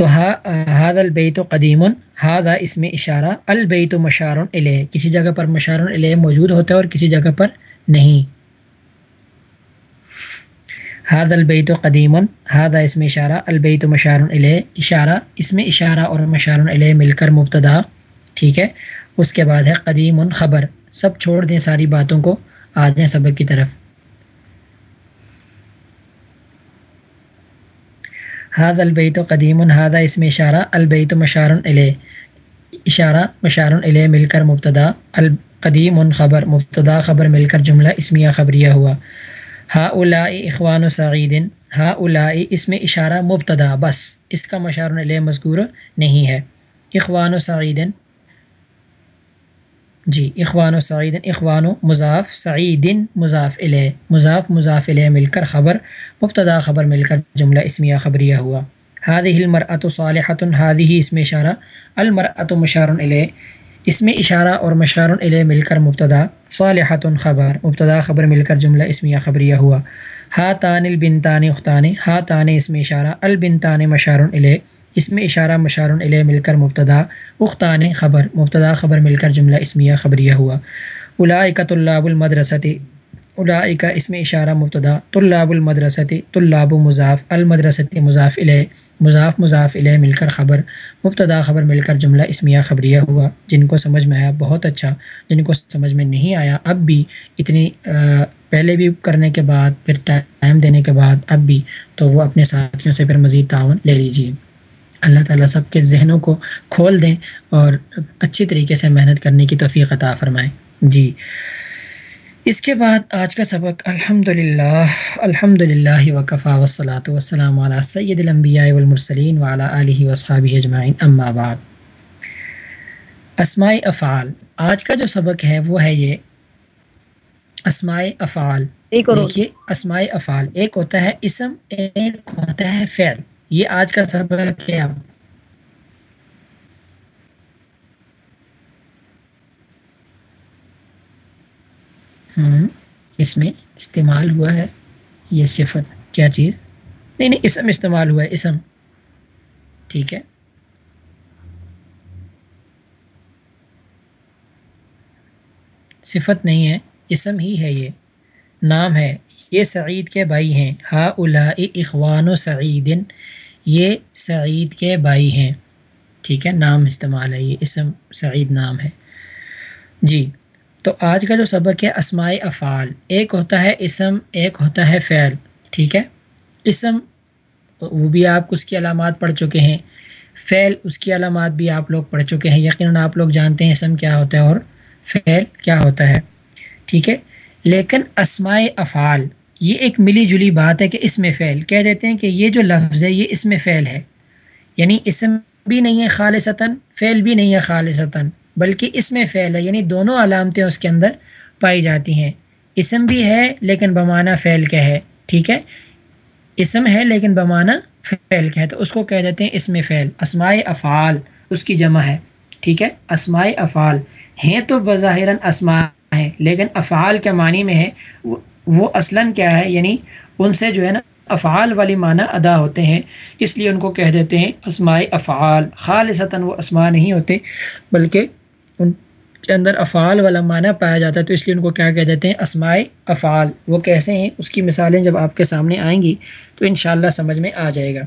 تو ہاد البیت و قدیم ہادا اس میں اشارہ، البیت و مشارن علیہ کسی جگہ پر مشارن علیہ موجود ہوتا ہے اور کسی جگہ پر نہیں۔ ہاد البیت و قدیم ہادا اس میں اشارہ، البیت و مشارن علیہ اشارہ اس میں اشارہ اور مشارن علیہ مل کر مبتدا، ٹھیک ہے؟ اس کے بعد ہے قدیم خبر، سب چھوڑ دیں ساری باتوں کو، آ جائیں سبق کی طرف۔ ہاد البیت و قدیم الحاظہ اس میں اشارہ البیت مشارن علیہ اشارہ مشارن علیہ مل کر مبتدا القدیم خبر مبتدا خبر مل کر جملہ اسمیہ خبریہ ہوا ہا الا اخوان و سعیدن ہا الا اس میں اشارہ مبتدا بس اس کا مشارن علیہ مذکور نہیں ہے اخوان و سعیدن جی اخوان و سعید، اخوان و مضاف، سعید مضاف علیہ مضاف مضاف علیہ مل کر خبر، مبتدا خبر مل کر جملہ اسمیہ خبریہ ہوا۔ ہادی المرۃ صالحۃ ہادی ہی اس میں اشارہ المرۃ مشار علیہ اس میں اشارہ اور مشار علیہ مل کر مبتدا صالحت خبر، مبتدا خبر مل کر جملہ اسمیہ خبریہ ہوا۔ ہا تان البنتان اختان ہا تان اس میں اشارہ، البنتان مشار علیہ اس میں اشارہ مشار علیہ مل کر مبتدا، اختان خبر، مبتدا خبر مل کر جملہ اسمیہ خبریہ ہوا۔ الاقۃ اللہ المدرستی الاقہ اس میں اشارہ مبتدا طلاب المدرستی، طلاب مضاف، المدرستی مضاف علیہ مضاف مضاف علیہ مل کر خبر، مبتدا خبر مل کر جملہ اسمیہ خبریہ ہوا، جن کو سمجھ میں آیا بہت اچھا جن کو سمجھ میں نہیں آیا اب بھی اتنی پہلے بھی کرنے کے بعد، پھر ٹائم دینے کے بعد اب بھی، تو وہ اپنے ساتھیوں سے پھر مزید تعاون لے لیجیے اللہ تعالیٰ سب کے ذہنوں کو کھول دیں اور اچھی طریقے سے محنت کرنے کی توفیق عطا فرمائیں جی۔ اس کے بعد آج کا سبق الحمد للہ الحمد للہ وقفا وسلاۃ وسلم علیہ سید الانبیاء والمرسلین وعلی علیہ وصحاب اجمعین اما بعد۔ اسماء افعال۔ آج کا جو سبق ہے وہ ہے یہ اسماء افعال۔ دیکھیے اسماء افعال۔ ایک ہوتا ہے اسم ایک ہوتا ہے فعل۔ یہ آج کا سبق ہے۔ اب اس میں استعمال ہوا ہے یہ صفت۔ کیا چیز؟ نہیں نہیں، اسم استعمال ہوا ہے، اسم۔ ٹھیک ہے۔ صفت نہیں ہے، اسم ہی ہے یہ۔ نام ہے۔ یہ سعید کے بھائی ہیں۔ ہا الا اخوان و سعیدن۔ یہ سعید کے بھائی ہیں۔ ٹھیک ہے، نام استعمال ہے یہ۔ اسم سعید نام ہے۔ جی۔ تو آج کا جو سبق ہے اسماء افعال، ایک ہوتا ہے اسم، ایک ہوتا ہے فعل، ٹھیک ہے؟ اسم، وہ بھی آپ اس کی علامات پڑھ چکے ہیں، فعل اس کی علامات بھی آپ لوگ پڑھ چکے ہیں، یقیناً آپ لوگ جانتے ہیں اسم کیا ہوتا ہے اور فعل کیا ہوتا ہے، ٹھیک ہے؟ لیکن اسماء افعال، یہ ایک ملی جلی بات ہے کہ اس میں فعل، کہہ دیتے ہیں کہ یہ جو لفظ ہے یہ اس میں فعل ہے یعنی اسم بھی نہیں ہے خالصتاً، فعل بھی نہیں ہے خالصتاً بلکہ اس میں فعل ہے یعنی دونوں علامتیں اس کے اندر پائی جاتی ہیں۔ اسم بھی ہے لیکن بمانہ فعل کے ہے، ٹھیک ہے؟ اسم ہے لیکن بمانہ فعل کے ہے، تو اس کو کہہ دیتے ہیں اس میں فعل، اسماء افعال، اس کی جمع ہے، ٹھیک ہے؟ اسماء افعال ہیں تو بظاہراً اسماء ہیں، لیکن افعال کے معنی میں ہے وہ اصلاً کیا ہے؟ یعنی ان سے جو ہے نا افعال والی معنی ادا ہوتے ہیں، اس لیے ان کو کہہ دیتے ہیں اسماء افعال۔ خالصتاً وہ اسماء نہیں ہوتے، بلکہ ان کے اندر افعال والا معنی پایا جاتا ہے، تو اس لیے ان کو کیا کہہ دیتے ہیں؟ اسماء افعال۔ وہ کیسے ہیں؟ اس کی مثالیں جب آپ کے سامنے آئیں گی تو انشاءاللہ سمجھ میں آ جائے گا۔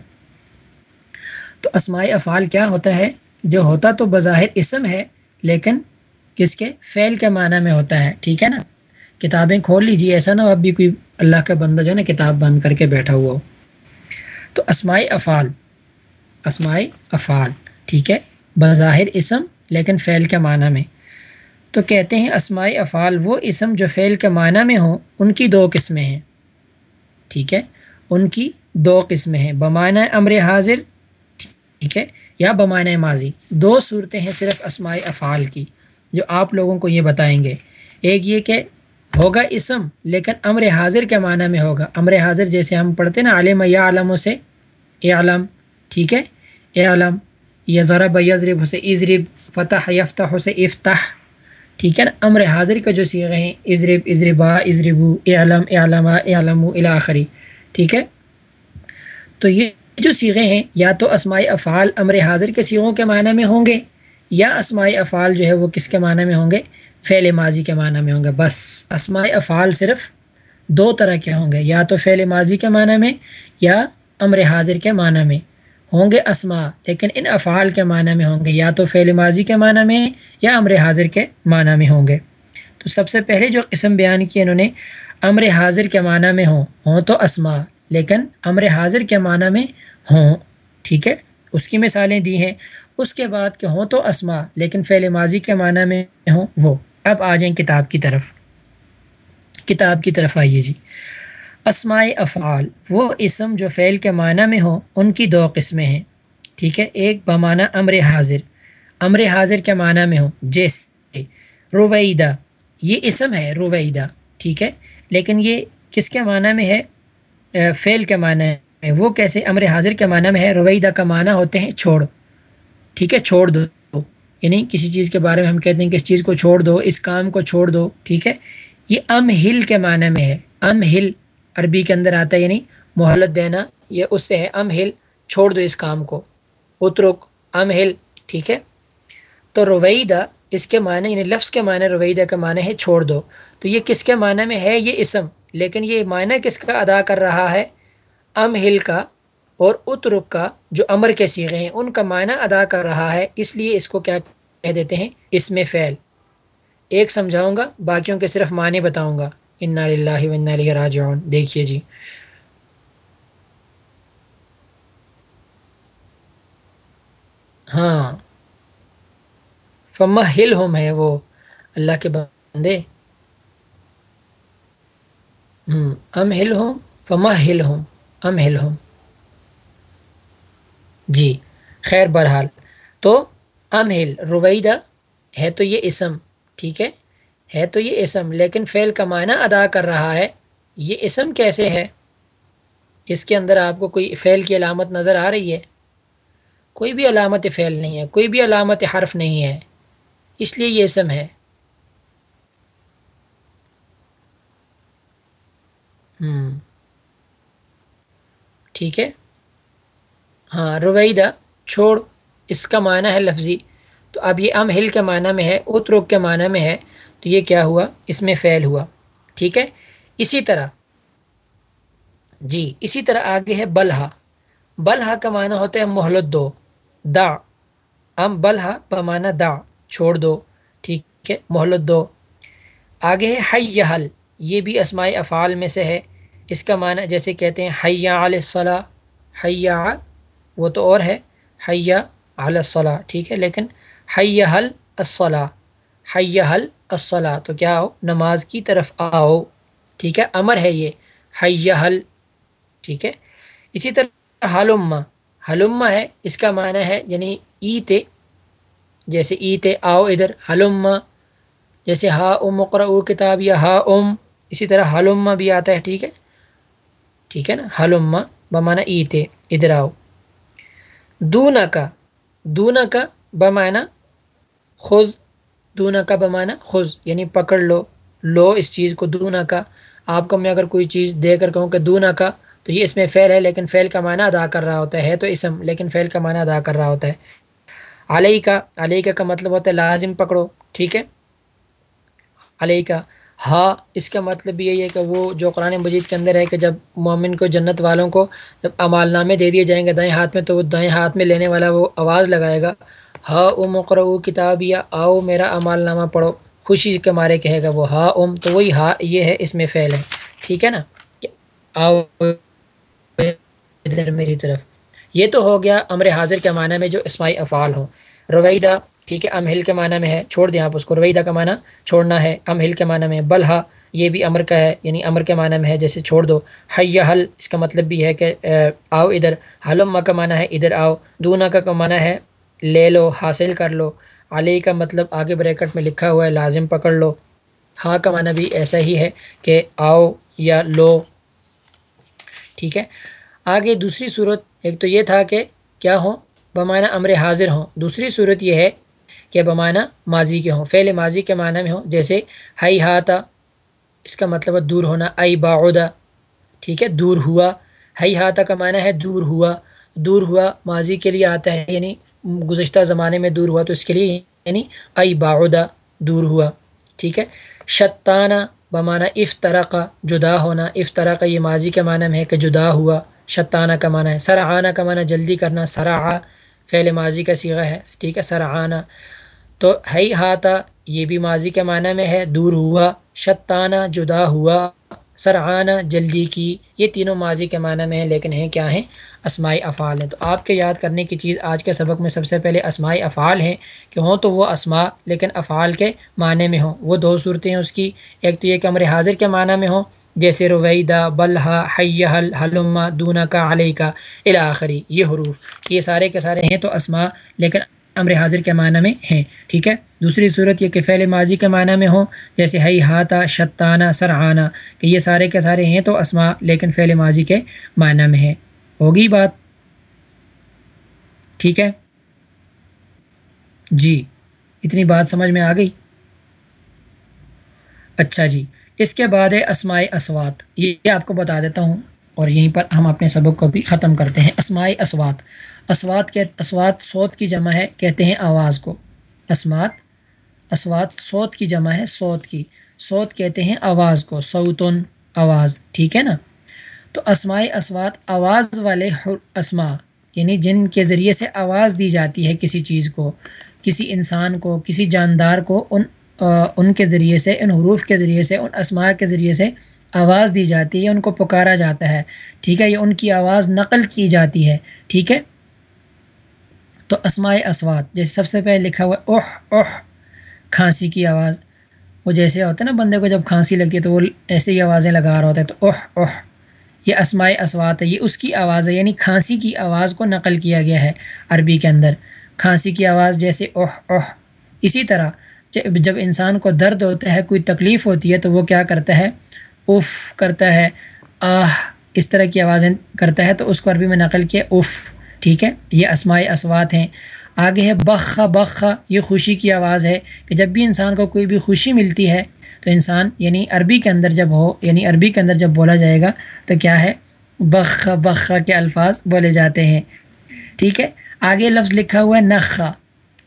تو اسماء افعال کیا ہوتا ہے؟ جو ہوتا تو بظاہر اسم ہے، لیکن کس کے فعل کے معنی میں ہوتا ہے۔ ٹھیک ہے نا؟ کتابیں کھول لیجیے ایسا نہ ہو اب بھی کوئی اللہ کا بندہ جو ہے نا کتاب بند کر کے بیٹھا ہوا ہو۔ تو اسماعی افعال اسماعی افعال، ٹھیک ہے؟ بظاہر اسم لیکن فعل کے معنی میں۔ تو کہتے ہیں اسماعی افعال وہ اسم جو فعل کے معنی میں ہوں ان کی دو قسمیں ہیں۔ ٹھیک ہے؟ ان کی دو قسمیں ہیں۔ بمانۂ امر حاضر، ٹھیک ہے؟ یا بمانۂ ماضی۔ دو صورتیں ہیں صرف اسماعی افعال کی، جو آپ لوگوں کو یہ بتائیں گے۔ ایک یہ کہ ہوگا اسم، لیکن امر حاضر کے معنی میں ہوگا۔ امر حاضر جیسے ہم پڑھتے نا عالم یا عالموں سے اے عالم ٹھیک ہے؟ اے عالم یا ذرا یضرب سے عزرب فتح، یفتح سے افتح ٹھیک ہے نا؟ امر حاضر کا جو سیغے ہیں عزرب عزربا عزربو اے علم اے علم الآخری ٹھیک ہے؟ تو یہ جو سیغے ہیں، یا تو اسماعی افعال امر حاضر کے سیغوں کے معنی میں ہوں گے، یا اسماعی افعال جو ہے وہ کس کے معنی میں ہوں گے؟ فعل ماضی کے معنی میں ہوں گے. بس اسماعی افعال صرف دو طرح کے ہوں گے، یا تو فعل ماضی کے معنی میں، یا امر حاضر کے معنی میں. ہوں گے اسما لیکن ان افعال کے معنی میں ہوں گے یا تو فعل ماضی کے معنی میں یا امر حاضر کے معنی میں ہوں گے۔ تو سب سے پہلے جو قسم بیان کی انہوں نے، امر حاضر کے معنی میں ہوں ہوں تو اسما لیکن امر حاضر کے معنی میں ہوں، ٹھیک ہے؟ اس کی مثالیں دی ہیں۔ اس کے بعد کہ ہوں تو اسما لیکن فعل ماضی کے معنی میں ہوں وہ۔ اب آ جائیں کتاب کی طرف۔ کتاب کی طرف آئیے جی۔ اسماء افعال، وہ اسم جو فعل کے معنی میں ہوں ان کی دو قسمیں ہیں، ٹھیک ہے؟ ایک بمانہ امر حاضر امر حاضر کے معنی میں ہوں جیسے رویدہ، یہ اسم ہے رویدہ، ٹھیک ہے؟ لیکن یہ کس کے معنی میں ہے؟ فعل کے معنی میں، وہ کیسے امر حاضر کے معنی میں ہے؟ رویدہ کا معنی ہوتے ہیں چھوڑ، ٹھیک ہے؟ چھوڑ دو یعنی کسی چیز کے بارے میں ہم کہتے ہیں کہ اس چیز کو چھوڑ دو، اس کام کو چھوڑ دو، ٹھیک ہے؟ یہ ام ہل کے معنی میں ہے ام ہل عربی کے اندر آتا ہے یعنی مہلت دینا، یہ اس سے ہے، ام ہل، چھوڑ دو اس کام کو۔ اترک، ام ہل، ٹھیک ہے؟ تو رویدہ، اس کے معنی یعنی لفظ کے معنی رویدہ کا معنی ہے چھوڑ دو۔ تو یہ کس کے معنی میں ہے؟ یہ اسم۔ لیکن یہ معنی کس کا ادا کر رہا ہے؟ ام ہل کا اور اترک کا، جو امر کے سیغے ہیں، ان کا معنی ادا کر رہا ہے۔ اس لیے اس کو کیا کہہ دیتے ہیں؟ اس میں فعل۔ ایک سمجھاؤں گا، باقیوں کے صرف معنی بتاؤں گا۔ انا اللہ و علیہ راجعون۔ دیکھیے جی۔ ہاں۔ فما ہل ہوم ہے وہ۔ اللہ کے بندے۔ ام ہل ہوم فما ہل ہوم ام ہل ہوم جی۔ خیر بہرحال۔ تو ام ہل رویدہ ہے تو یہ اسم۔ ٹھیک ہے؟ ہے تو یہ اسم، لیکن فعل کا معنی ادا کر رہا ہے۔ یہ اسم کیسے ہے؟ اس کے اندر آپ کو کوئی فعل کی علامت نظر آ رہی ہے؟ کوئی بھی علامت فعل نہیں ہے، کوئی بھی علامت حرف نہیں ہے۔ اس لیے یہ اسم ہے۔ ٹھیک ہے۔ ہاں رویدہ، چھوڑ، اس کا معنی ہے لفظی۔ تو اب یہ ام ہل کے معنی میں ہے، اترک کے معنی میں ہے۔ تو یہ کیا ہوا؟ اس میں فعل ہوا۔ ٹھیک ہے؟ اسی طرح جی اسی طرح آگے ہے بلحا بلحا کا معنی ہوتا ہے مہلت دو۔ دا، ام بلحا بمانا دا۔ چھوڑ دو۔ ٹھیک ہے؟ مہلت دو۔ آگے ہے حی حل۔ یہ بھی اسماء افعال میں سے ہے۔ اس کا معنی جیسے کہتے ہیں حیا علیہ صلاح حیا وہ تو اور ہے۔ حیا علیہ صلاح ٹھیک ہے؟ لیکن حی حل الصلاح۔ حی حل الصلاح تو کیا ہو نماز کی طرف آؤ، ٹھیک ہے؟ امر ہے یہ، حی حل، ٹھیک ہے؟ اسی طرح حلما حلما ہے، اس کا معنی ہے یعنی ایت جیسے ایت آؤ ادھر حلما جیسے ہا ام مقرا کتاب یا ہا ام، اسی طرح حلما بھی آتا ہے، ٹھیک ہے؟ ٹھیک ہے نا؟ حلما بمانا ایت ادھر آؤ۔ دونا کا دونا کا بمانا خود دونا کا بمانا خز یعنی پکڑ لو لو اس چیز کو دونا کا۔ آپ کو میں اگر کوئی چیز دے کر کہوں کہ دونا کا، تو یہ اس میں فعل ہے، لیکن فعل کا معنی ادا کر رہا ہوتا ہے، تو اسم، لیکن فعل کا معنی ادا کر رہا ہوتا ہے۔ علیہ کا علیہ کا مطلب ہوتا ہے لازم پکڑو، ٹھیک ہے؟ علیہ کا ہاں اس کا مطلب یہی ہے کہ وہ جو قرآن مجید کے اندر ہے کہ جب مومن کو جنت والوں کو جب امال نامے دے دیے جائیں گے دائیں ہاتھ میں، تو وہ دائیں ہاتھ میں لینے والا وہ آواز لگائے گا۔ ہا ام کرو کتاب یا آؤ میرا امال نامہ پڑھو۔ خوشی کے مارے کہے گا وہ ہا ام، تو وہی ہا یہ ہے، اس میں فعل ہے۔ ٹھیک ہے نا؟ آؤ ادھر میری طرف۔ یہ تو ہو گیا امر حاضر کے معنی میں جو اسماعی افعال ہوں۔ رویدہ، ٹھیک ہے، ام ہل کے معنی میں ہے، چھوڑ دیں آپ اس کو۔ رویدہ کا معنی چھوڑنا ہے، ام ہل کے معنی میں بلحا یہ بھی امر کا ہے یعنی امر کے معنی میں ہے، جیسے چھوڑ دو۔ حی حل، اس کا مطلب بھی ہے کہ آؤ ادھر۔ حلما کا معنی ہے، ادھر آؤ۔ دونا کا معنی ہے لے لو، حاصل کر لو۔ علی کا مطلب آگے بریکٹ میں لکھا ہوا ہے، لازم پکڑ لو۔ ہاں کا معنی بھی ایسا ہی ہے کہ آؤ یا لو۔ ٹھیک ہے۔ آگے دوسری صورت، ایک تو یہ تھا کہ کیا ہوں؟ بمانہ امر حاضر ہوں۔ دوسری صورت یہ ہے کہ بمانہ ماضی کے ہوں۔ فعل ماضی کے معنی میں ہوں۔ جیسے ہائی ہاتھا اس کا مطلب ہے دور ہونا۔ ائی باعودہ ٹھیک ہے، دور ہوا۔ ہئی ہاتھا کا معنی ہے دور ہوا۔ دور ہوا ماضی کے لیے آتا ہے یعنی گزشتہ زمانے میں دور ہوا تو اس کے لیے یعنی ای باعدہ دور ہوا، ٹھیک ہے؟ شتانہ بمانہ افطرقہ جدا ہونا افطرقہ یہ ماضی کے معنی میں ہے کہ جدا ہوا شتانہ کا معنی ہے سرعانہ کا معنی جلدی کرنا، سرعا فعل ماضی کا سیغہ ہے، ٹھیک ہے؟ سرعانہ تو ہئی ہاتھا یہ بھی ماضی کے معنی میں ہے، دور ہوا شتانہ جدا ہوا۔ سرعانہ جلدی کی، یہ تینوں ماضی کے معنی میں ہیں، لیکن ہیں کیا ہیں؟ اسماعی افعال ہیں۔ تو آپ کے یاد کرنے کی چیز آج کے سبق میں سب سے پہلے اسماعی افعال ہیں کہ ہوں تو وہ اسماء لیکن افعال کے معنی میں ہوں۔ وہ دو صورتیں ہیں اس کی۔ ایک تو یہ کہ امر حاضر کے معنی میں ہوں، جیسے رویدہ بلحا حل حلما دونا کا علیہ کا الآخری یہ حروف۔ یہ سارے کے سارے ہیں تو اسماء لیکن امر حاضر کے معنی میں ہیں، ٹھیک ہے؟ دوسری صورت یہ کہ فعل ماضی کے معنی میں ہوں جیسے ہئی ہاتھا شتانہ سرعانہ کہ یہ سارے کے سارے ہیں تو اسما لیکن فعل ماضی کے معنی میں ہیں۔ ہوگی بات؟ ٹھیک ہے؟ جی اتنی بات سمجھ میں آ گئی؟ اچھا جی اس کے بعد ہے اسماعی اسوات۔ یہ آپ کو بتا دیتا ہوں۔ اور یہیں پر ہم اپنے سبق کو بھی ختم کرتے ہیں۔ اسماعی اسوات۔ اسوات کے اسوات سوت کی جمع ہے، کہتے ہیں آواز کو۔ اسمات اسوات سوت کی جمع ہے سوت کی۔ سوت کہتے ہیں آواز کو سوتن آواز، ٹھیک ہے نا؟ تو اسماعی اسوات آواز والے اسما یعنی جن کے ذریعے سے آواز دی جاتی ہے کسی چیز کو، کسی انسان کو، کسی جاندار کو، ان ان کے ذریعے سے، ان حروف کے ذریعے سے، ان اسماء کے ذریعے سے آواز دی جاتی ہے، ان کو پکارا جاتا ہے۔ ٹھیک ہے یا ان کی آواز نقل کی جاتی ہے۔ ٹھیک ہے؟ تو اسماء اسوات، جیسے سب سے پہلے لکھا ہوا ہے، اوہ اوہ، کھانسی کی آواز۔ وہ جیسے ہوتا ہے نا، بندے کو جب کھانسی لگتی ہے تو وہ ایسے ہی آوازیں لگا رہا ہوتا ہے۔ تو اوہ اوہ، یہ اسماء اسوات ہے، یہ اس کی آواز ہے یعنی کھانسی کی آواز کو نقل کیا گیا ہے عربی کے اندر۔ کھانسی کی آواز جیسے اوہ اوہ، اسی طرح، جب انسان کو درد ہوتا ہے، کوئی تکلیف ہوتی ہے، تو وہ کیا کرتا ہے؟ اف کرتا ہے، آہ، اس طرح کی آوازیں کرتا ہے، تو اس کو عربی میں نقل کیا اف ٹھیک ہے؟ یہ اسماء اسوات ہیں۔ آگے ہے، بخ بخ، یہ خوشی کی آواز ہے کہ جب بھی انسان کو کوئی بھی خوشی ملتی ہے، تو انسان یعنی عربی کے اندر جب ہو یعنی عربی کے اندر جب بولا جائے گا، تو کیا ہے؟ بخ بخ کے الفاظ بولے جاتے ہیں۔ ٹھیک ہے؟ آگے لفظ لکھا ہوا ہے نخا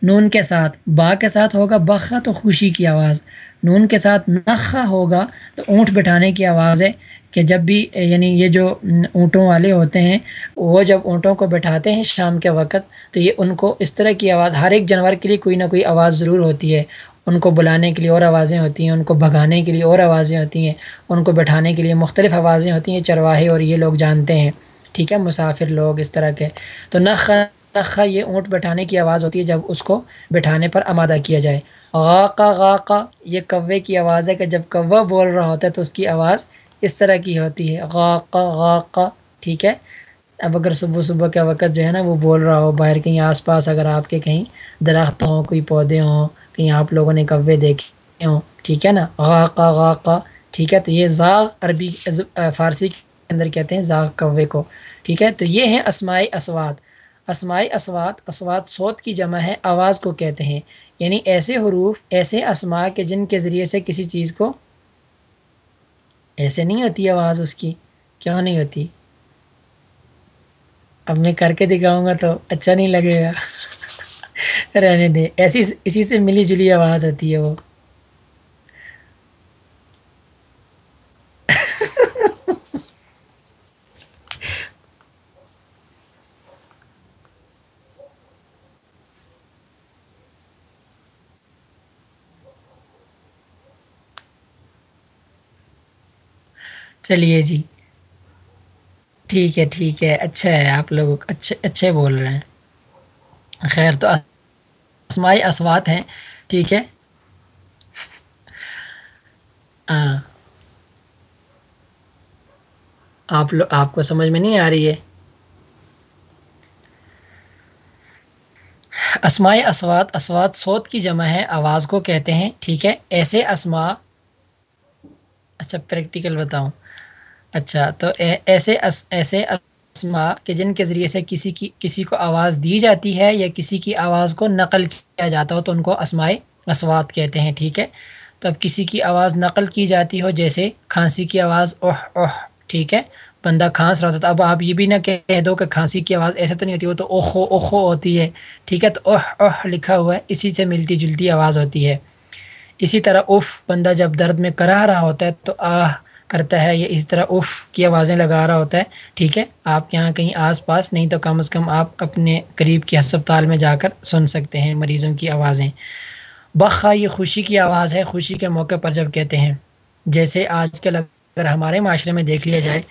نون کے ساتھ، با کے ساتھ ہوگا بخا تو خوشی کی آواز۔ نون کے ساتھ نخا ہوگا تو اونٹ بٹھانے کی آواز ہے کہ جب بھی یعنی یہ جو اونٹوں والے ہوتے ہیں، وہ جب اونٹوں کو بٹھاتے ہیں شام کے وقت، تو یہ ان کو اس طرح کی آواز، ہر ایک جانور کے لیے کوئی نہ کوئی آواز ضرور ہوتی ہے۔ ان کو بلانے کے لیے اور آوازیں ہوتی ہیں، ان کو بھگانے کے لیے اور آوازیں ہوتی ہیں، ان کو بٹھانے کے لیے مختلف آوازیں ہوتی ہیں، چرواہے اور یہ لوگ جانتے ہیں۔ ٹھیک ہے، مسافر لوگ اس طرح کے۔ تو نخ نخ یہ اونٹ بٹھانے کی آواز ہوتی ہے جب اس کو بٹھانے پر آمادہ کیا جائے۔ غاقہ غاقہ، یہ کوے کی آواز ہے کہ جب کوا بول رہا ہوتا ہے تو اس کی آواز اس طرح کی ہوتی ہے۔ غاقہ غاقہ، ٹھیک ہے؟ اب اگر صبح صبح کا وقت جو ہے نا وہ بول رہا ہو باہر کہیں آس پاس، اگر آپ کے کہیں درخت ہوں، کوئی پودے ہوں، کہیں آپ لوگوں نے کوے دیکھے ہوں، ٹھیک ہے نا؟ غاقہ غاقہ، ٹھیک ہے؟ تو یہ زاغ عربی فارسی کے اندر کہتے ہیں زاغ کوے کو، ٹھیک ہے؟ تو یہ ہیں اسماعی اسوات اسماعی اسوات اسوات صوت کی جمع ہے، آواز کو کہتے ہیں۔ یعنی ایسے حروف، ایسے اسما کے جن کے ذریعے سے کسی چیز کو ایسے نہیں ہوتی آواز اس کی، کیوں نہیں ہوتی؟ اب میں کر کے دکھاؤں گا تو اچھا نہیں لگے گا۔ رہنے دے ایسی، اسی سے ملی جلی آواز ہوتی ہے وہ۔ چلیے جی۔ ٹھیک ہے ٹھیک ہے۔ اچھا ہے، آپ لوگ اچھے اچھے بول رہے ہیں۔ خیر، تو اسماعی اسوات ہیں۔ ٹھیک ہے۔ ہاں۔ آپ لوگ آپ کو سمجھ میں نہیں آ رہی ہے۔ اسماعی اسوات اسوات صوت کی جمع ہے، آواز کو کہتے ہیں۔ ٹھیک ہے۔ ایسے اسما اچھا پریکٹیکل بتاؤں۔ اچھا تو ایسے ایسے اسما کہ جن کے ذریعے سے کسی کی، کسی کو آواز دی جاتی ہے یا کسی کی آواز کو نقل کیا جاتا ہو، تو ان کو اسمائے اسوات کہتے ہیں، ٹھیک ہے؟ تو اب کسی کی آواز نقل کی جاتی ہو، جیسے کھانسی کی آواز اوہ اوہ، ٹھیک ہے؟ بندہ کھانس رہا ہوتا ہے اب آپ یہ بھی نہ کہہ دو کہ کھانسی کی آواز ایسا تو نہیں ہوتی، وہ تو اوخو اوخو ہوتی ہے، ٹھیک ہے؟ تو اوہ اوہ لکھا ہوا ہے، اسی سے ملتی جلتی آواز ہوتی ہے۔ اسی طرح اف بندہ جب درد میں کرا رہا ہوتا ہے، تو آہ کرتا ہے یا اس طرح اف کی آوازیں لگا رہا ہوتا ہے، ٹھیک ہے؟ آپ یہاں کہیں آس پاس، نہیں تو کم از کم آپ اپنے قریب کے ہسپتال میں جا کر سن سکتے ہیں مریضوں کی آوازیں۔ بخا، یہ خوشی کی آواز ہے، خوشی کے موقع پر جب کہتے ہیں۔ جیسے آج کل اگر ہمارے معاشرے میں دیکھ لیا جائے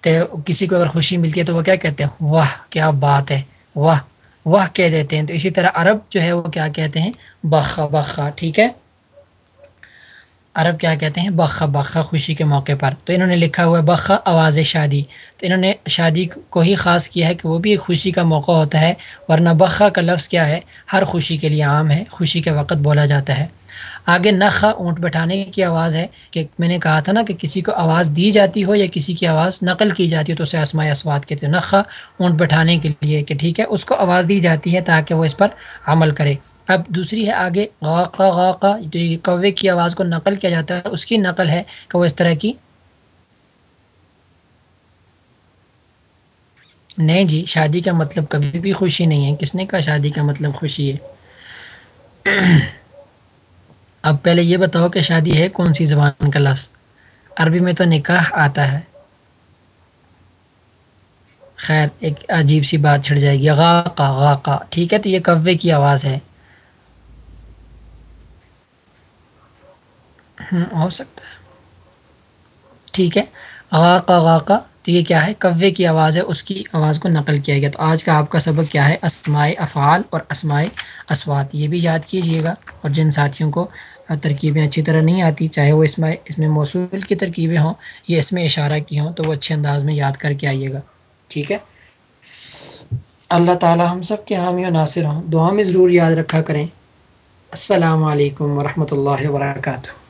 تو کسی کو اگر خوشی ملتی ہے تو وہ کیا کہتے ہیں؟ واہ، کیا بات ہے۔ واہ واہ کہہ دیتے ہیں۔ تو اسی طرح عرب جو ہے وہ کیا کہتے ہیں؟ بخا بخا، ٹھیک ہے؟ عرب کیا کہتے ہیں؟ بخا بخا خوشی کے موقع پر۔ تو انہوں نے لکھا ہوا ہے بخا آواز شادی۔ تو انہوں نے شادی کو ہی خاص کیا ہے کہ وہ بھی ایک خوشی کا موقع ہوتا ہے، ورنہ بخا کا لفظ کیا ہے؟ ہر خوشی کے لیے عام ہے، خوشی کے وقت بولا جاتا ہے۔ آگے نخا اونٹ بٹھانے کی آواز ہے کہ میں نے کہا تھا نا کہ کسی کو آواز دی جاتی ہو یا کسی کی آواز نقل کی جاتی ہو، تو اسے اسماء اسوات کہتے ہیں۔ نخا اونٹ بٹھانے کے لیے کہ ٹھیک ہے، اس کو آواز دی جاتی ہے تاکہ وہ اس پر عمل کرے۔ اب دوسری ہے آگے غاقا غاقا جو کوے کی آواز کو نقل کیا جاتا ہے، اس کی نقل ہے کہ وہ اس طرح کی۔ نہیں جی شادی کا مطلب کبھی بھی خوشی نہیں ہے۔ کس نے کہا شادی کا مطلب خوشی ہے؟ اب پہلے یہ بتاؤ کہ شادی ہے کون سی زبان کا لفظ؟ عربی میں تو نکاح آتا ہے۔ خیر، ایک عجیب سی بات چھڑ جائے گی۔ غاقا غاقا ٹھیک ہے، تو یہ کوے کی آواز ہے۔ ہو سکتا ہے۔ ٹھیک ہے۔ غاقا غاقا تو یہ کیا ہے؟ کوے کی آواز ہے، اس کی آواز کو نقل کیا گیا۔ تو آج کا آپ کا سبق کیا ہے؟ اسماء افعال اور اسماء اسوات یہ بھی یاد کیجیے گا۔ اور جن ساتھیوں کو ترکیبیں اچھی طرح نہیں آتی، چاہے وہ اس میں اس میں موصول کی ترکیبیں ہوں یا اس میں اشارہ کی ہوں، تو وہ اچھے انداز میں یاد کر کے آئیے گا۔ ٹھیک ہے۔ اللہ تعالی ہم سب کے حامی و ناصر ہوں۔ دعا میں ضرور یاد رکھا کریں۔ السلام علیکم ورحمۃ اللہ وبرکاتہ۔